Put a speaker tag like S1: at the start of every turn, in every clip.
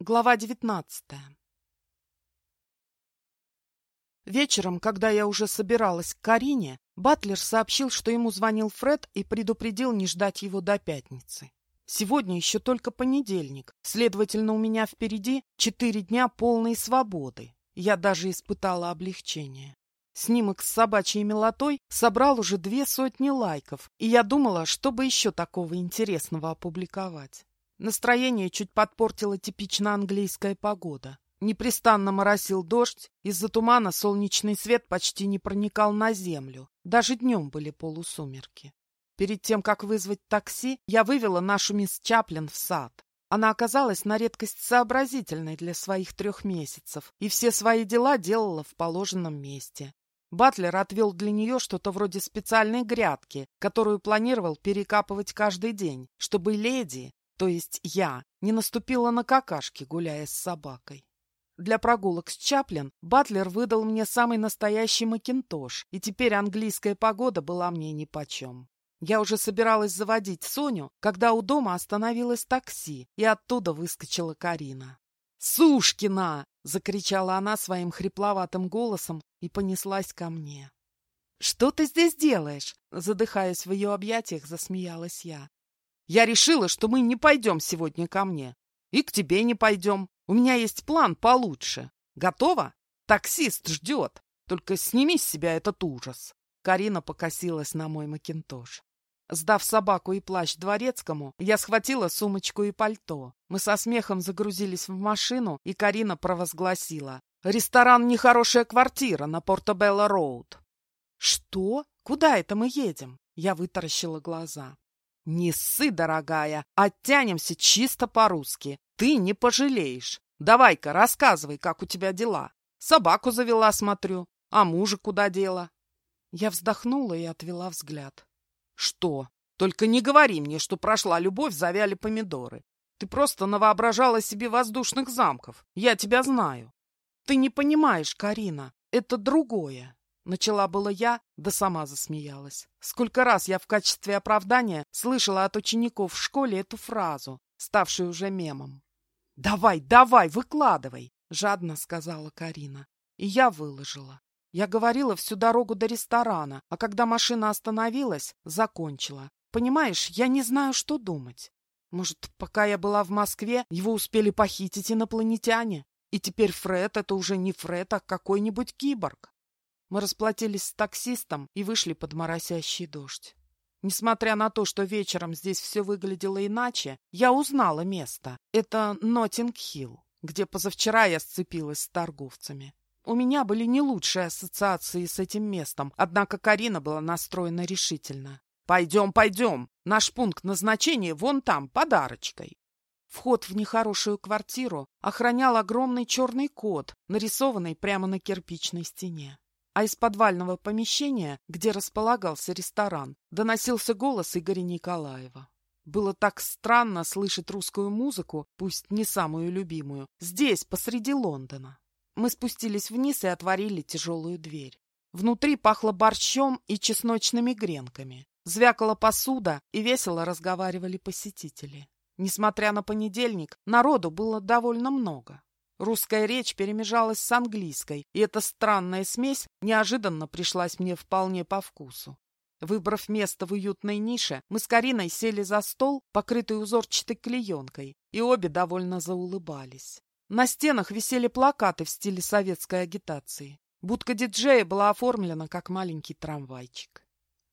S1: Глава девятнадцатая Вечером, когда я уже собиралась к Карине, Батлер сообщил, что ему звонил Фред и предупредил не ждать его до пятницы. Сегодня еще только понедельник, следовательно, у меня впереди четыре дня полной свободы. Я даже испытала облегчение. Снимок с собачьей милотой собрал уже две сотни лайков, и я думала, что бы еще такого интересного опубликовать. Настроение чуть подпортила типично английская погода. Непрестанно моросил дождь, из-за тумана солнечный свет почти не проникал на землю. Даже днем были полусумерки. Перед тем, как вызвать такси, я вывела нашу мисс Чаплин в сад. Она оказалась на редкость сообразительной для своих трех месяцев и все свои дела делала в положенном месте. Батлер отвел для нее что-то вроде специальной грядки, которую планировал перекапывать каждый день, чтобы леди, то есть я, не наступила на какашки, гуляя с собакой. Для прогулок с Чаплин Батлер выдал мне самый настоящий макинтош, и теперь английская погода была мне нипочем. Я уже собиралась заводить Соню, когда у дома остановилось такси, и оттуда выскочила Карина. «Сушкина!» — закричала она своим хрипловатым голосом и понеслась ко мне. «Что ты здесь делаешь?» — задыхаясь в ее объятиях, засмеялась я. «Я решила, что мы не пойдем сегодня ко мне. И к тебе не пойдем. У меня есть план получше. Готова? Таксист ждет. Только сними с себя этот ужас. Карина покосилась на мой макинтош. Сдав собаку и плащ дворецкому, я схватила сумочку и пальто. Мы со смехом загрузились в машину, и Карина провозгласила. «Ресторан «Нехорошая квартира» на Портобелло-Роуд». «Что? Куда это мы едем?» Я вытаращила глаза. «Не ссы, дорогая, оттянемся чисто по-русски. Ты не пожалеешь. Давай-ка, рассказывай, как у тебя дела. Собаку завела, смотрю. А мужа куда дела? Я вздохнула и отвела взгляд. Что? Только не говори мне, что прошла любовь, завяли помидоры. Ты просто навоображала себе воздушных замков. Я тебя знаю. Ты не понимаешь, Карина. Это другое. Начала было я, да сама засмеялась. Сколько раз я в качестве оправдания слышала от учеников в школе эту фразу, ставшую уже мемом. «Давай, давай, выкладывай!» — жадно сказала Карина. И я выложила. Я говорила всю дорогу до ресторана, а когда машина остановилась, закончила. Понимаешь, я не знаю, что думать. Может, пока я была в Москве, его успели похитить инопланетяне? И теперь Фред — это уже не Фред, а какой-нибудь киборг. Мы расплатились с таксистом и вышли под моросящий дождь. Несмотря на то, что вечером здесь все выглядело иначе, я узнала место. Это Нотинг-Хилл, где позавчера я сцепилась с торговцами. У меня были не лучшие ассоциации с этим местом, однако Карина была настроена решительно. «Пойдем, пойдем! Наш пункт назначения вон там, подарочкой!» Вход в нехорошую квартиру охранял огромный черный кот, нарисованный прямо на кирпичной стене а из подвального помещения, где располагался ресторан, доносился голос Игоря Николаева. Было так странно слышать русскую музыку, пусть не самую любимую, здесь, посреди Лондона. Мы спустились вниз и отворили тяжелую дверь. Внутри пахло борщом и чесночными гренками. Звякала посуда, и весело разговаривали посетители. Несмотря на понедельник, народу было довольно много. Русская речь перемежалась с английской, и эта странная смесь неожиданно пришлась мне вполне по вкусу. Выбрав место в уютной нише, мы с Кариной сели за стол, покрытый узорчатой клеенкой, и обе довольно заулыбались. На стенах висели плакаты в стиле советской агитации. Будка диджея была оформлена как маленький трамвайчик.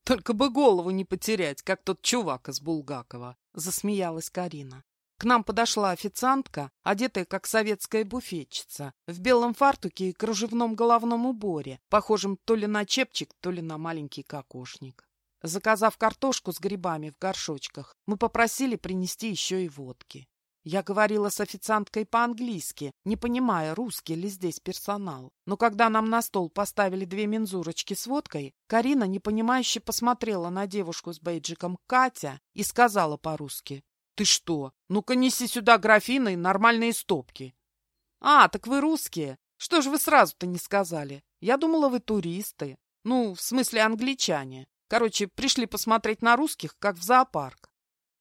S1: «Только бы голову не потерять, как тот чувак из Булгакова», — засмеялась Карина. К нам подошла официантка, одетая как советская буфетчица, в белом фартуке и кружевном головном уборе, похожем то ли на чепчик, то ли на маленький кокошник. Заказав картошку с грибами в горшочках, мы попросили принести еще и водки. Я говорила с официанткой по-английски, не понимая, русский ли здесь персонал. Но когда нам на стол поставили две мензурочки с водкой, Карина непонимающе посмотрела на девушку с бейджиком Катя и сказала по-русски «Ты что? Ну-ка неси сюда графины и нормальные стопки». «А, так вы русские. Что ж вы сразу-то не сказали? Я думала, вы туристы. Ну, в смысле англичане. Короче, пришли посмотреть на русских, как в зоопарк».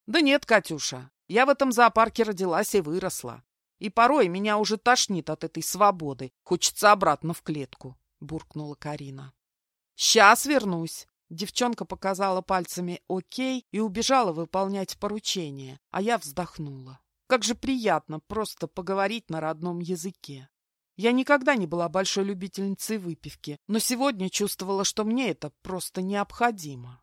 S1: «Да нет, Катюша, я в этом зоопарке родилась и выросла. И порой меня уже тошнит от этой свободы. Хочется обратно в клетку, буркнула Карина. Сейчас вернусь. Девчонка показала пальцами «Окей» и убежала выполнять поручение, а я вздохнула. Как же приятно просто поговорить на родном языке. Я никогда не была большой любительницей выпивки, но сегодня чувствовала, что мне это просто необходимо.